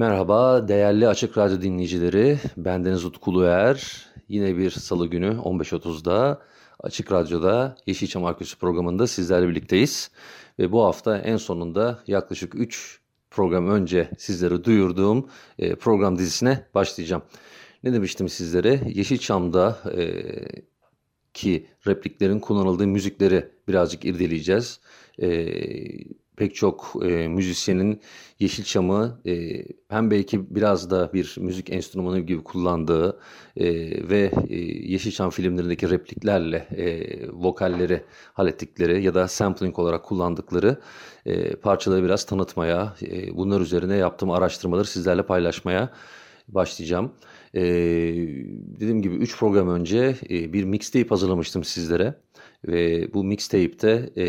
Merhaba değerli Açık Radyo dinleyicileri. Bendeniz Utku Uluer. Yine bir salı günü 15.30'da Açık Radyo'da Yeşilçam Arkeolojisi programında sizlerle birlikteyiz. Ve bu hafta en sonunda yaklaşık 3 program önce sizlere duyurduğum e, program dizisine başlayacağım. Ne demiştim sizlere? Yeşilçam'da e, ki repliklerin kullanıldığı müzikleri birazcık irdeleyeceğiz. E, pek çok e, müzisyenin Yeşilçam'ı e, hem belki biraz da bir müzik enstrümanı gibi kullandığı e, ve e, Yeşilçam filmlerindeki repliklerle e, vokalleri hallettikleri ya da sampling olarak kullandıkları e, parçaları biraz tanıtmaya, e, bunlar üzerine yaptığım araştırmaları sizlerle paylaşmaya başlayacağım. E, dediğim gibi 3 program önce e, bir mixtape hazırlamıştım sizlere ve bu mixtape'te e,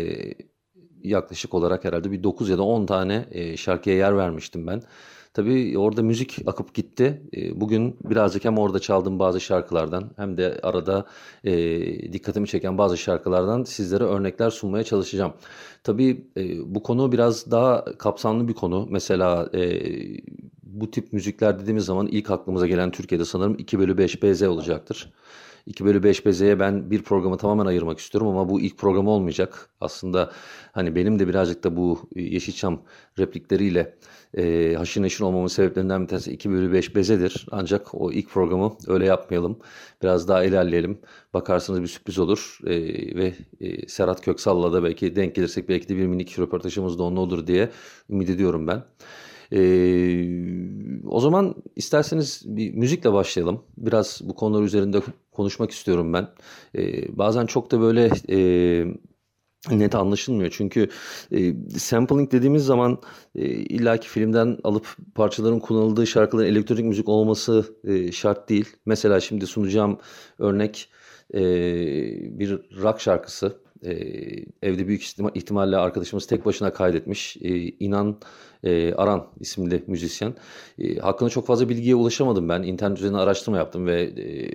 yaklaşık olarak herhalde bir 9 ya da 10 tane e, şarkıya yer vermiştim ben. Tabii orada müzik akıp gitti. E, bugün birazcık hem orada çaldığım bazı şarkılardan hem de arada e, dikkatimi çeken bazı şarkılardan sizlere örnekler sunmaya çalışacağım. Tabii bu konu biraz daha kapsamlı bir konu. Mesela bu tip müzikler dediğimiz zaman ilk aklımıza gelen Türkiye'de sanırım 2 bölü 5 BZ olacaktır. 2 bölü 5 bezeye ben bir programı tamamen ayırmak istiyorum ama bu ilk program olmayacak. Aslında hani benim de birazcık da bu Yeşilçam replikleriyle e, haşır neşir olmamın sebeplerinden bir tanesi 2 bölü 5 bezedir. Ancak o ilk programı öyle yapmayalım. Biraz daha ilerleyelim. Bakarsanız bir sürpriz olur e, ve e, Serhat Köksal'la da belki denk gelirsek belki de bir minik röportajımız da onunla olur diye ümit ediyorum ben. Ee, o zaman isterseniz bir müzikle başlayalım. Biraz bu konular üzerinde konuşmak istiyorum ben. Ee, bazen çok da böyle e, net anlaşılmıyor. Çünkü e, sampling dediğimiz zaman e, illaki filmden alıp parçaların kullanıldığı şarkıların elektronik müzik olması e, şart değil. Mesela şimdi sunacağım örnek e, bir rock şarkısı. E, evde büyük ihtimalle arkadaşımız tek başına kaydetmiş. E, İnan e, Aran isimli müzisyen. E, hakkında çok fazla bilgiye ulaşamadım ben. İnternet üzerine araştırma yaptım ve e,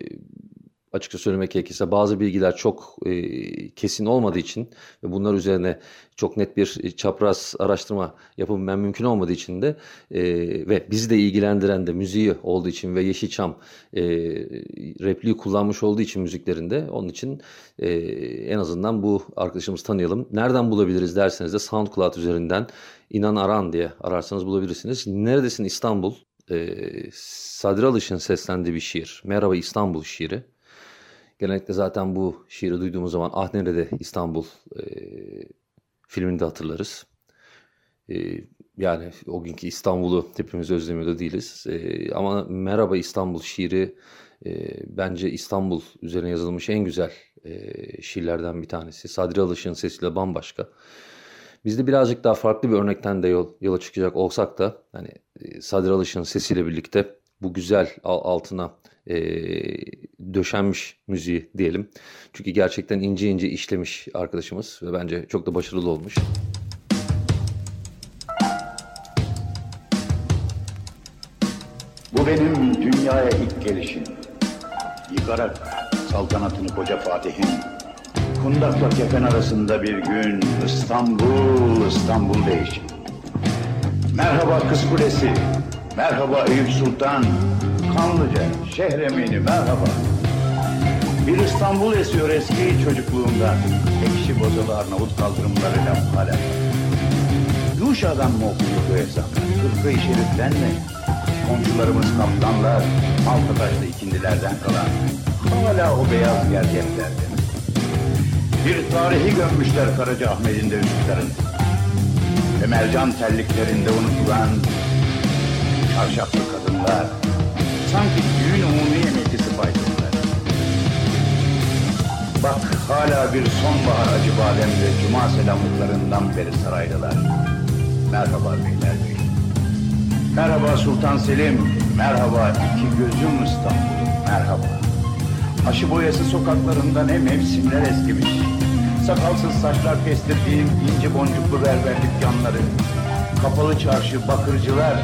açıkça söylemek gerekirse bazı bilgiler çok e, kesin olmadığı için ve bunlar üzerine çok net bir çapraz araştırma yapabilmem mümkün olmadığı için de e, ve bizi de ilgilendiren de müziği olduğu için ve Yeşilçam e, repliği kullanmış olduğu için müziklerinde onun için e, en azından bu arkadaşımızı tanıyalım. Nereden bulabiliriz derseniz de SoundCloud üzerinden İnan Aran diye ararsanız bulabilirsiniz. Neredesin İstanbul? E, Sadri Alış'ın seslendiği bir şiir. Merhaba İstanbul şiiri. Genellikle zaten bu şiiri duyduğumuz zaman Ah Nerede İstanbul e, filmini de hatırlarız. E, yani o günkü İstanbul'u hepimiz özlemiyor da değiliz. E, ama Merhaba İstanbul şiiri e, bence İstanbul üzerine yazılmış en güzel e, şiirlerden bir tanesi. Sadri Alış'ın sesiyle bambaşka. Biz de birazcık daha farklı bir örnekten de yol, yola çıkacak olsak da hani Sadri Alış'ın sesiyle birlikte bu güzel altına e, döşenmiş müziği diyelim. Çünkü gerçekten ince ince işlemiş arkadaşımız ve bence çok da başarılı olmuş. Bu benim dünyaya ilk gelişim. Yıkarak saltanatını koca Fatih'in. Kundakla kefen arasında bir gün İstanbul, İstanbul değişim. Merhaba Kız Kulesi, merhaba Eyüp Sultan, Kanlıca, Şehremini merhaba. Bir İstanbul esiyor eski çocukluğumda. Ekşi bozalı Arnavut kaldırımlarıyla hala. Yuşa'dan mı okuyor bu hesaplar? Kırkı-i Şerif'ten mi? Komşularımız kaptanlar, Maltataşlı ikindilerden kalan. Hala o beyaz gergeklerde. Bir tarihi gömmüşler Karaca Ahmet'in de üstlerin. Ve mercan terliklerinde unutulan çarşaflı kadınlar. Sanki düğün umumi emeklisi faydalılar. Bak hala bir sonbahar acı bademde cuma selamlıklarından beri saraydılar. Merhaba beyler bey. Merhaba Sultan Selim. Merhaba iki gözüm İstanbul. Merhaba. Aşı boyası sokaklarında ne mevsimler eskimiş. Sakalsız saçlar kestirdiğim ince boncuklu berber dükkanları. Kapalı çarşı, bakırcılar.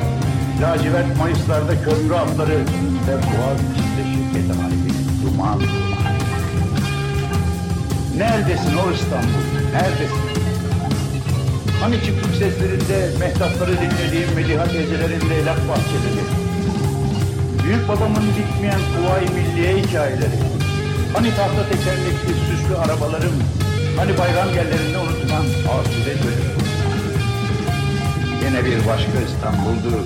Lacivert Mayıslarda köprü atları ve boğaz içinde şirket hali. Duman duman. Neredesin o İstanbul? Neredesin? Hani çıktık seslerinde mehtapları dinlediğim Mediha teyzelerinde laf bahçeleri. Büyük babamın bitmeyen Kuvayi Milliye hikayeleri. Hani tahta tekerlekli süslü arabalarım. Hani bayram yerlerinde unutulan asude gölüm. Yine bir başka İstanbul'du.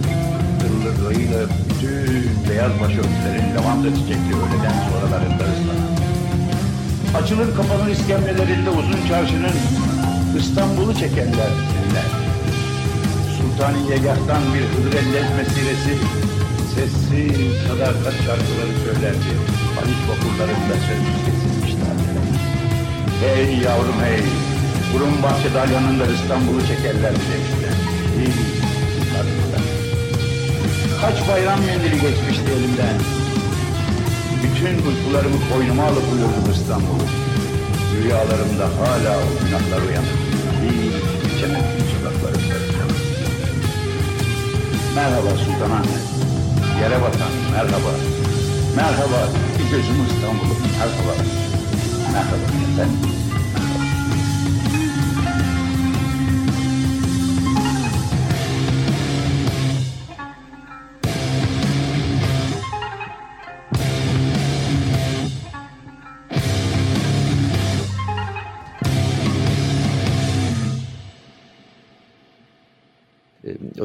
Tırlıklarıyla bütün beyaz başörtülerin lavanta çiçekli öğleden sonralarında ıslanan. Açılır kapanır iskemlelerinde uzun çarşının İstanbul'u çekenler dinler. Sultaniyegah'tan bir Hıdır Ellez mesiresi sessiz sadakat şarkıları söylerdi. Haliç vapurlarında kesilmiş taneler. Hey yavrum hey, Burun bahçe dalyanında İstanbul'u çekerler demişler. İyi, sarıklar. Kaç bayram mendili geçmişti elimden. Bütün uykularımı koynuma alıp uyurdum İstanbul'u. Rüyalarımda hala o günahlar uyanır. Hiç geçemedim sokaklarında. Merhaba Sultan Ahmet. Yere batan merhaba. Merhaba bir gözüm İstanbul'um. Merhaba. Merhaba efendim.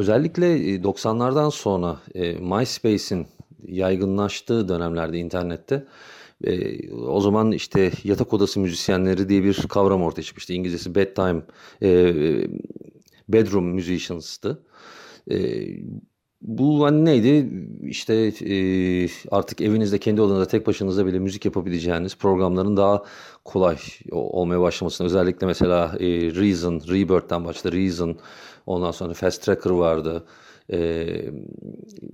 Özellikle 90'lardan sonra e, MySpace'in yaygınlaştığı dönemlerde internette e, o zaman işte yatak odası müzisyenleri diye bir kavram ortaya çıkmıştı. İngilizcesi bedtime, e, bedroom musicians'tı. Bu hani neydi? İşte artık evinizde kendi odanızda tek başınıza bile müzik yapabileceğiniz programların daha kolay olmaya başlamasına özellikle mesela Reason, Rebirth'ten başladı. Reason, Ondan sonra Fast Tracker vardı. E,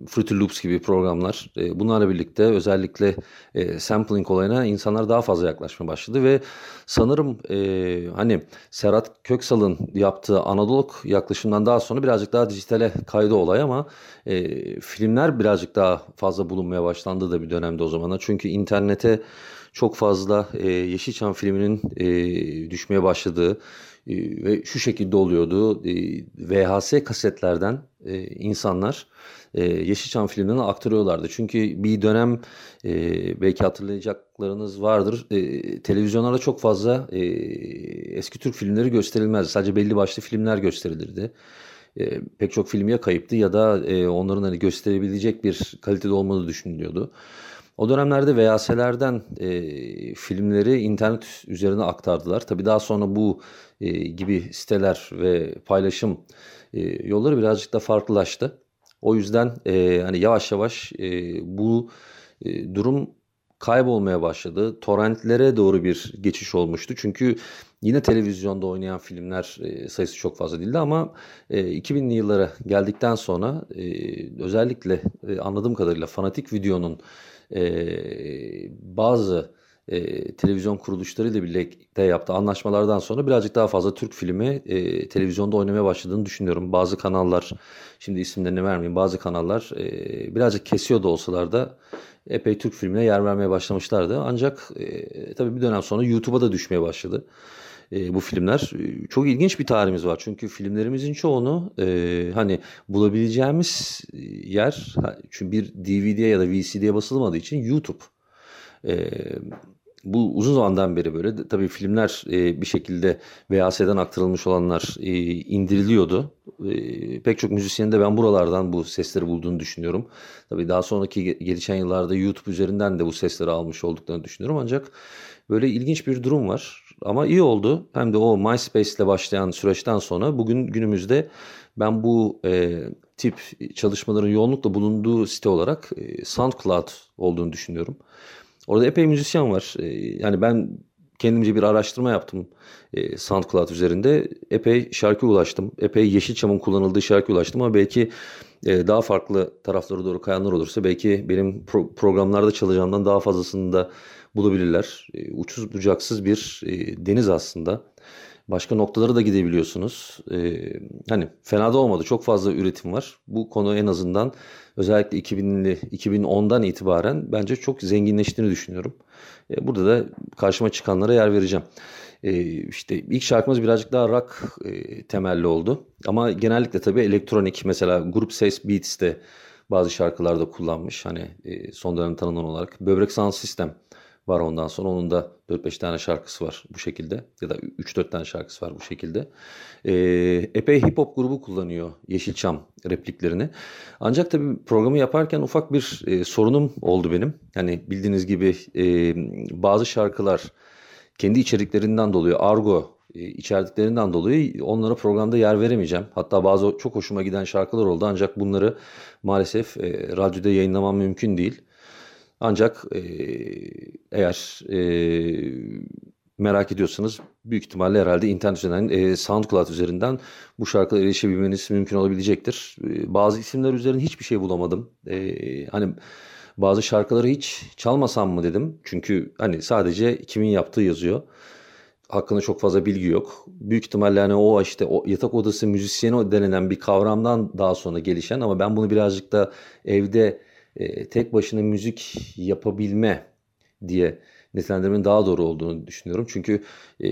Fruity Loops gibi programlar. E, bunlarla birlikte özellikle e, sampling olayına insanlar daha fazla yaklaşmaya başladı ve sanırım e, hani Serhat Köksal'ın yaptığı analog yaklaşımdan daha sonra birazcık daha dijitale kaydı olay ama e, filmler birazcık daha fazla bulunmaya başlandı da bir dönemde o zamana. Çünkü internete çok fazla e, Yeşilçam filminin e, düşmeye başladığı ee, ve şu şekilde oluyordu. Ee, VHS kasetlerden e, insanlar e, Yeşilçam filmlerini aktarıyorlardı. Çünkü bir dönem e, belki hatırlayacaklarınız vardır. televizyonlarda çok fazla eski Türk filmleri gösterilmezdi. Sadece belli başlı filmler gösterilirdi. pek çok film ya kayıptı ya da onların hani gösterebilecek bir kalitede olmadığı düşünülüyordu. O dönemlerde VHS'lerden e, filmleri internet üzerine aktardılar. Tabii daha sonra bu e, gibi siteler ve paylaşım e, yolları birazcık da farklılaştı. O yüzden e, hani yavaş yavaş e, bu e, durum kaybolmaya başladı. Torrentlere doğru bir geçiş olmuştu. Çünkü yine televizyonda oynayan filmler e, sayısı çok fazla değildi ama e, 2000'li yıllara geldikten sonra e, özellikle e, anladığım kadarıyla fanatik videonun bazı e, televizyon kuruluşlarıyla birlikte yaptığı anlaşmalardan sonra birazcık daha fazla Türk filmi e, televizyonda oynamaya başladığını düşünüyorum. Bazı kanallar, şimdi isimlerini vermeyeyim, bazı kanallar e, birazcık kesiyor da olsalar da epey Türk filmine yer vermeye başlamışlardı. Ancak e, tabii bir dönem sonra YouTube'a da düşmeye başladı e, bu filmler. Çok ilginç bir tarihimiz var. Çünkü filmlerimizin çoğunu e, hani bulabileceğimiz yer çünkü bir DVD'ye ya da VCD'ye basılmadığı için YouTube. E, bu uzun zamandan beri böyle. Tabii filmler e, bir şekilde VHS'den aktarılmış olanlar e, indiriliyordu. E, pek çok müzisyenin de ben buralardan bu sesleri bulduğunu düşünüyorum. Tabii daha sonraki gelişen yıllarda YouTube üzerinden de bu sesleri almış olduklarını düşünüyorum. Ancak böyle ilginç bir durum var. Ama iyi oldu. Hem de o MySpace ile başlayan süreçten sonra bugün günümüzde ben bu e, tip çalışmaların yoğunlukla bulunduğu site olarak e, SoundCloud olduğunu düşünüyorum. Orada epey müzisyen var. E, yani ben kendimce bir araştırma yaptım e, SoundCloud üzerinde. Epey şarkı ulaştım. Epey Yeşilçam'ın kullanıldığı şarkı ulaştım ama belki e, daha farklı taraflara doğru kayanlar olursa belki benim pro- programlarda çalacağımdan daha fazlasını da bulabilirler. E, uçsuz bucaksız bir e, deniz aslında. Başka noktalara da gidebiliyorsunuz. Ee, hani fena da olmadı. Çok fazla üretim var. Bu konu en azından özellikle 2000'li 2010'dan itibaren bence çok zenginleştiğini düşünüyorum. Ee, burada da karşıma çıkanlara yer vereceğim. Ee, işte ilk şarkımız birazcık daha rock e, temelli oldu. Ama genellikle tabii elektronik mesela Grup Ses Beats'te bazı şarkılarda kullanmış. Hani e, son dönem tanınan olarak. Böbrek Sound System var ondan sonra. Onun da 4-5 tane şarkısı var bu şekilde. Ya da 3-4 tane şarkısı var bu şekilde. Ee, epey hip hop grubu kullanıyor Yeşilçam repliklerini. Ancak tabii programı yaparken ufak bir e, sorunum oldu benim. Hani bildiğiniz gibi e, bazı şarkılar kendi içeriklerinden dolayı argo e, içerdiklerinden dolayı onlara programda yer veremeyeceğim. Hatta bazı çok hoşuma giden şarkılar oldu ancak bunları maalesef e, radyoda yayınlamam mümkün değil. Ancak e, eğer e, merak ediyorsanız büyük ihtimalle herhalde internet üzerinden, e, SoundCloud üzerinden bu şarkılara erişebilmeniz mümkün olabilecektir. E, bazı isimler üzerine hiçbir şey bulamadım. E, hani bazı şarkıları hiç çalmasam mı dedim. Çünkü hani sadece kimin yaptığı yazıyor. Hakkında çok fazla bilgi yok. Büyük ihtimalle hani o işte o yatak odası müzisyeni denilen bir kavramdan daha sonra gelişen ama ben bunu birazcık da evde e, tek başına müzik yapabilme diye nitelendirmenin daha doğru olduğunu düşünüyorum. Çünkü e,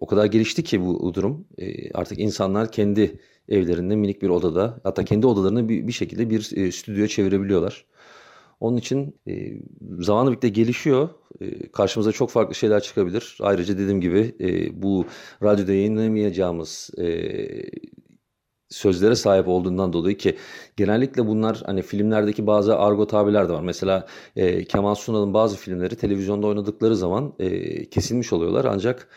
o kadar gelişti ki bu, durum. E, artık insanlar kendi evlerinde minik bir odada hatta kendi odalarını bir, bir şekilde bir e, stüdyoya çevirebiliyorlar. Onun için e, zamanla birlikte gelişiyor. E, karşımıza çok farklı şeyler çıkabilir. Ayrıca dediğim gibi e, bu radyoda yayınlayamayacağımız e, sözlere sahip olduğundan dolayı ki genellikle bunlar hani filmlerdeki bazı argo tabirler de var. Mesela e, Kemal Sunal'ın bazı filmleri televizyonda oynadıkları zaman e, kesilmiş oluyorlar ancak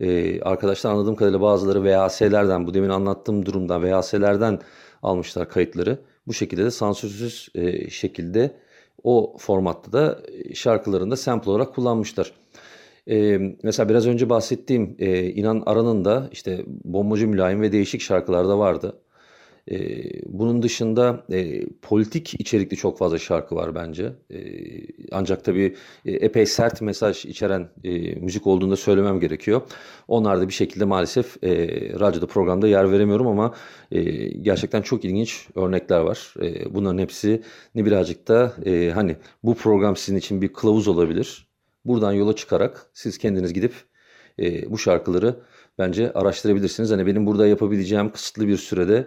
e, arkadaşlar anladığım kadarıyla bazıları VHS'lerden bu demin anlattığım durumdan VHS'lerden almışlar kayıtları. Bu şekilde de sansürsüz e, şekilde o formatta da şarkılarında sample olarak kullanmışlar. Ee, mesela biraz önce bahsettiğim e, İnan Aran'ın da işte Bombacı Mülayim ve değişik şarkılarda vardı. E, bunun dışında e, politik içerikli çok fazla şarkı var bence. E, ancak tabii e, epey sert mesaj içeren e, müzik olduğunu da söylemem gerekiyor. Onlar da bir şekilde maalesef e, radyoda programda yer veremiyorum ama e, gerçekten çok ilginç örnekler var. E, bunların hepsi ne birazcık da e, hani bu program sizin için bir kılavuz olabilir. Buradan yola çıkarak siz kendiniz gidip e, bu şarkıları bence araştırabilirsiniz. Hani benim burada yapabileceğim kısıtlı bir sürede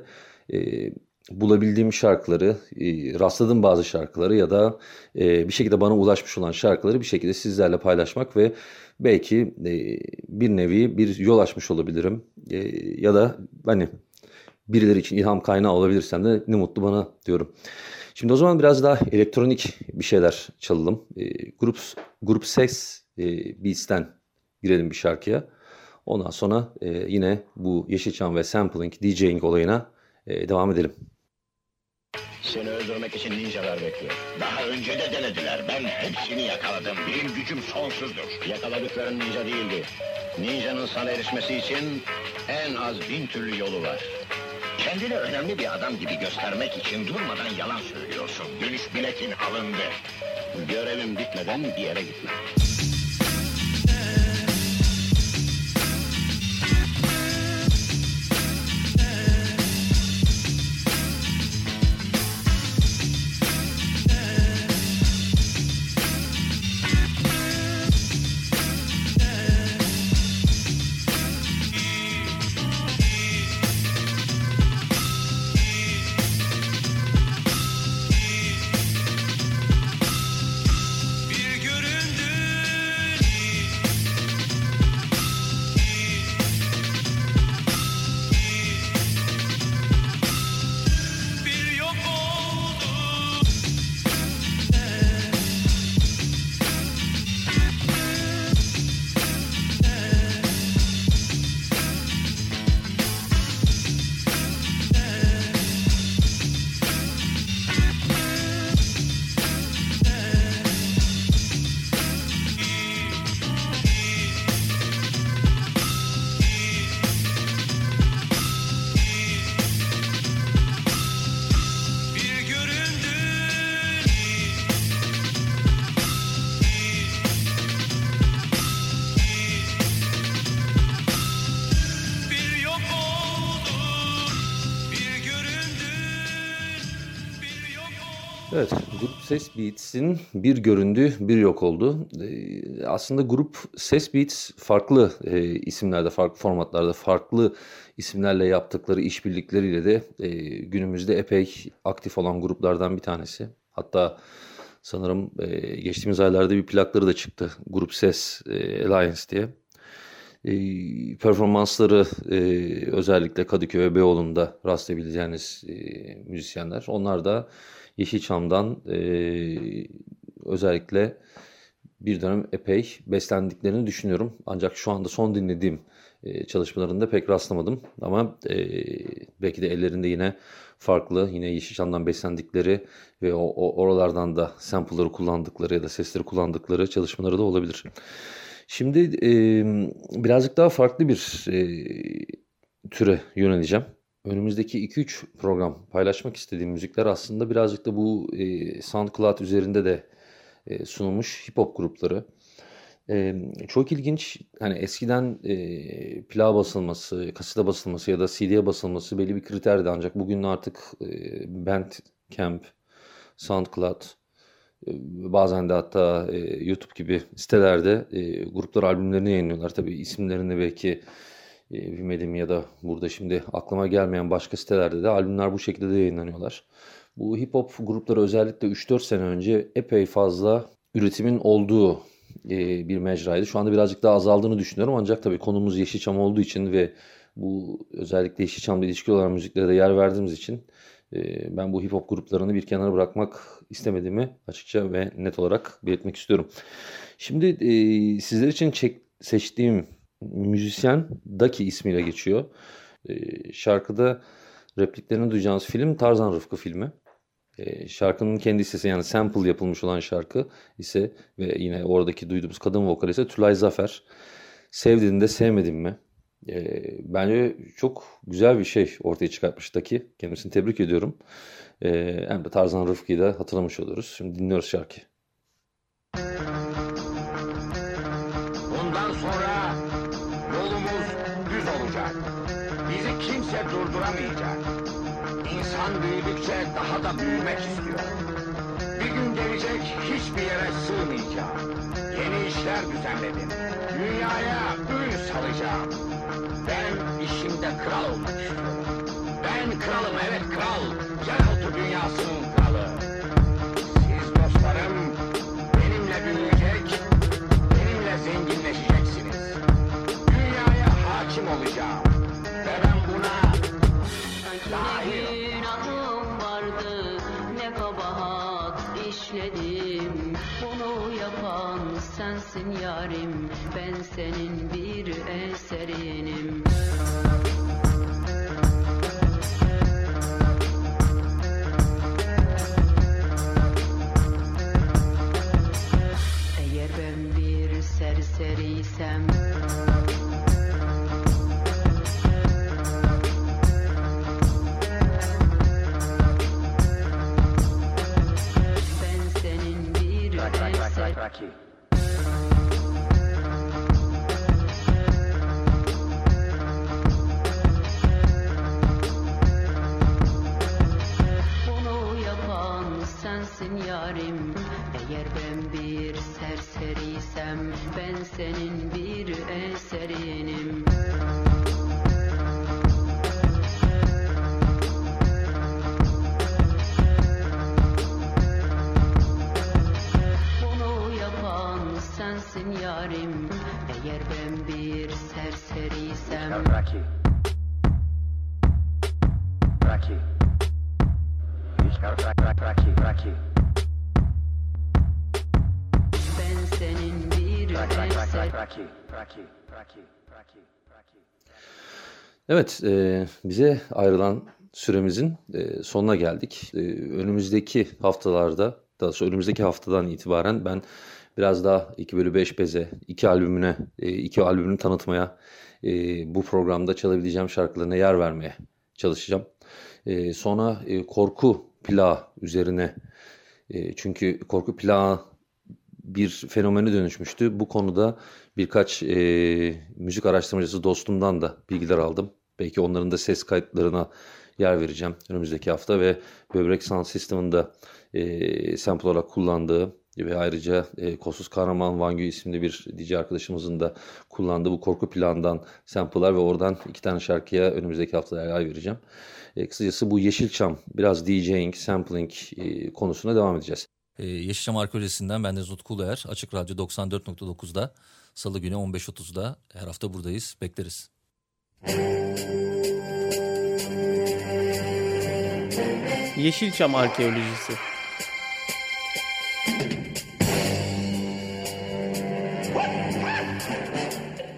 e, bulabildiğim şarkıları, e, rastladığım bazı şarkıları ya da e, bir şekilde bana ulaşmış olan şarkıları bir şekilde sizlerle paylaşmak ve belki e, bir nevi bir yol açmış olabilirim. E, ya da hani birileri için ilham kaynağı olabilirsem de ne mutlu bana diyorum. Şimdi o zaman biraz daha elektronik bir şeyler çalalım. E, grup grup Ses e, Beats'ten girelim bir şarkıya. Ondan sonra e, yine bu Yeşilçam ve sampling, DJing olayına e, devam edelim. Seni öldürmek için ninjalar bekliyor. Daha önce de denediler. Ben hepsini yakaladım. Benim gücüm sonsuzdur. Yakaladıkların ninja değildi. Ninjanın sana erişmesi için en az bin türlü yolu var. Kendini önemli bir adam gibi göstermek için durmadan yalan söylüyorsun. Dönüş biletin alındı. Görevim bitmeden bir yere gitmem. Evet, Grup Ses Beats'in bir göründü, bir yok oldu. Ee, aslında Grup Ses Beats farklı e, isimlerde, farklı formatlarda, farklı isimlerle yaptıkları işbirlikleriyle de e, günümüzde epey aktif olan gruplardan bir tanesi. Hatta sanırım e, geçtiğimiz aylarda bir plakları da çıktı. Grup Ses e, Alliance diye. E, performansları e, özellikle Kadıköy ve Beyoğlu'nda rastlayabileceğiniz e, müzisyenler. Onlar da Yeşilçam'dan e, özellikle bir dönem epey beslendiklerini düşünüyorum. Ancak şu anda son dinlediğim e, çalışmalarında pek rastlamadım. Ama e, belki de ellerinde yine farklı, yine Yeşilçam'dan beslendikleri ve o, o oralardan da sample'ları kullandıkları ya da sesleri kullandıkları çalışmaları da olabilir. Şimdi e, birazcık daha farklı bir e, türe yöneleceğim. Önümüzdeki 2-3 program paylaşmak istediğim müzikler aslında birazcık da bu e, SoundCloud üzerinde de e, sunulmuş hip hop grupları. E, çok ilginç hani eskiden e, plağa basılması, kasete basılması ya da CD'ye basılması belli bir kriterdi ancak bugün artık e, Bandcamp, SoundCloud, e, bazen de hatta e, YouTube gibi sitelerde e, gruplar albümlerini yayınlıyorlar. Tabii isimlerini belki e, bilmediğim ya da burada şimdi aklıma gelmeyen başka sitelerde de albümler bu şekilde de yayınlanıyorlar. Bu hip hop grupları özellikle 3-4 sene önce epey fazla üretimin olduğu e, bir mecraydı. Şu anda birazcık daha azaldığını düşünüyorum ancak tabii konumuz Yeşilçam olduğu için ve bu özellikle Yeşilçam'la ilişkili olan müziklere de yer verdiğimiz için e, ben bu hip hop gruplarını bir kenara bırakmak istemediğimi açıkça ve net olarak belirtmek istiyorum. Şimdi e, sizler için çek, seçtiğim müzisyen Daki ismiyle geçiyor. E, şarkıda repliklerini duyacağınız film Tarzan Rıfkı filmi. E, şarkının kendi sesi yani sample yapılmış olan şarkı ise ve yine oradaki duyduğumuz kadın vokal ise Tülay Zafer. Sevdiğinde de sevmedin mi? E, bence çok güzel bir şey ortaya çıkartmıştaki. Kendisini tebrik ediyorum. E, hem de Tarzan Rıfkı'yı da hatırlamış oluruz. Şimdi dinliyoruz şarkıyı. Durduramayacak. İnsan büyüdükçe daha da büyümek istiyor. Bir gün gelecek hiçbir yere sığmayacağım. Yeni işler düzenledim. Dünyaya ün salacağım. Ben işimde kral olmak istiyorum. Ben kralım evet kral. Yeraltı dünyasının kralı. Siz dostlarım benimle büyüyecek, benimle zenginleşeceksiniz. Dünyaya hakim olacağım. Ne günahım vardı, ne kabahat işledim. Bunu yapan sensin yarim, ben senin bir eserinim. Eğer ben bir serseriysem rak rak eser rak raki. Bunu yapan sensin yarim Eğer ben bir serseriysem Ben senin bir Evet, e, bize ayrılan süremizin e, sonuna geldik. E, önümüzdeki haftalarda, daha doğrusu önümüzdeki haftadan itibaren ben biraz daha 2 bölü 5 beze, iki albümüne, e, iki albümünü tanıtmaya, e, bu programda çalabileceğim şarkılarına yer vermeye çalışacağım. E, sonra e, korku plağı üzerine, e, çünkü korku plağı bir fenomene dönüşmüştü. Bu konuda birkaç e, müzik araştırmacısı dostumdan da bilgiler aldım. Belki onların da ses kayıtlarına yer vereceğim önümüzdeki hafta ve Böbrek Sound System'ın da e, sample olarak kullandığı ve ayrıca e, Kosuz Kahraman Vangü isimli bir DJ arkadaşımızın da kullandığı bu korku plandan sample'lar ve oradan iki tane şarkıya önümüzdeki hafta yer vereceğim. E, kısacası bu Yeşilçam biraz DJing, sampling e, konusuna devam edeceğiz. Ee, Yeşilçam Arkeolojisi'nden ben de Utku Uluer. Açık Radyo 94.9'da Salı günü 15.30'da her hafta buradayız. Bekleriz. Yeşilçam Arkeolojisi